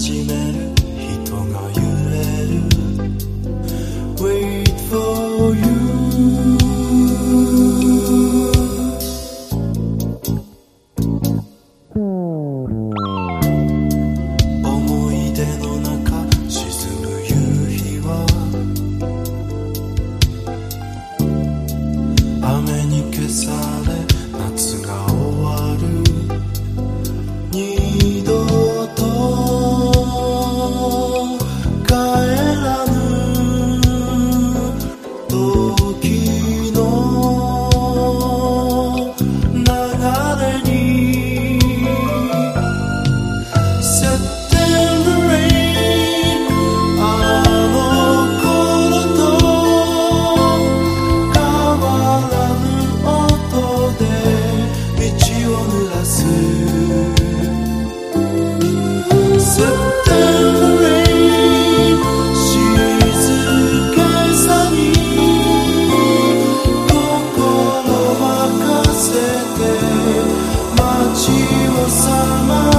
지내는 せて街をさまよ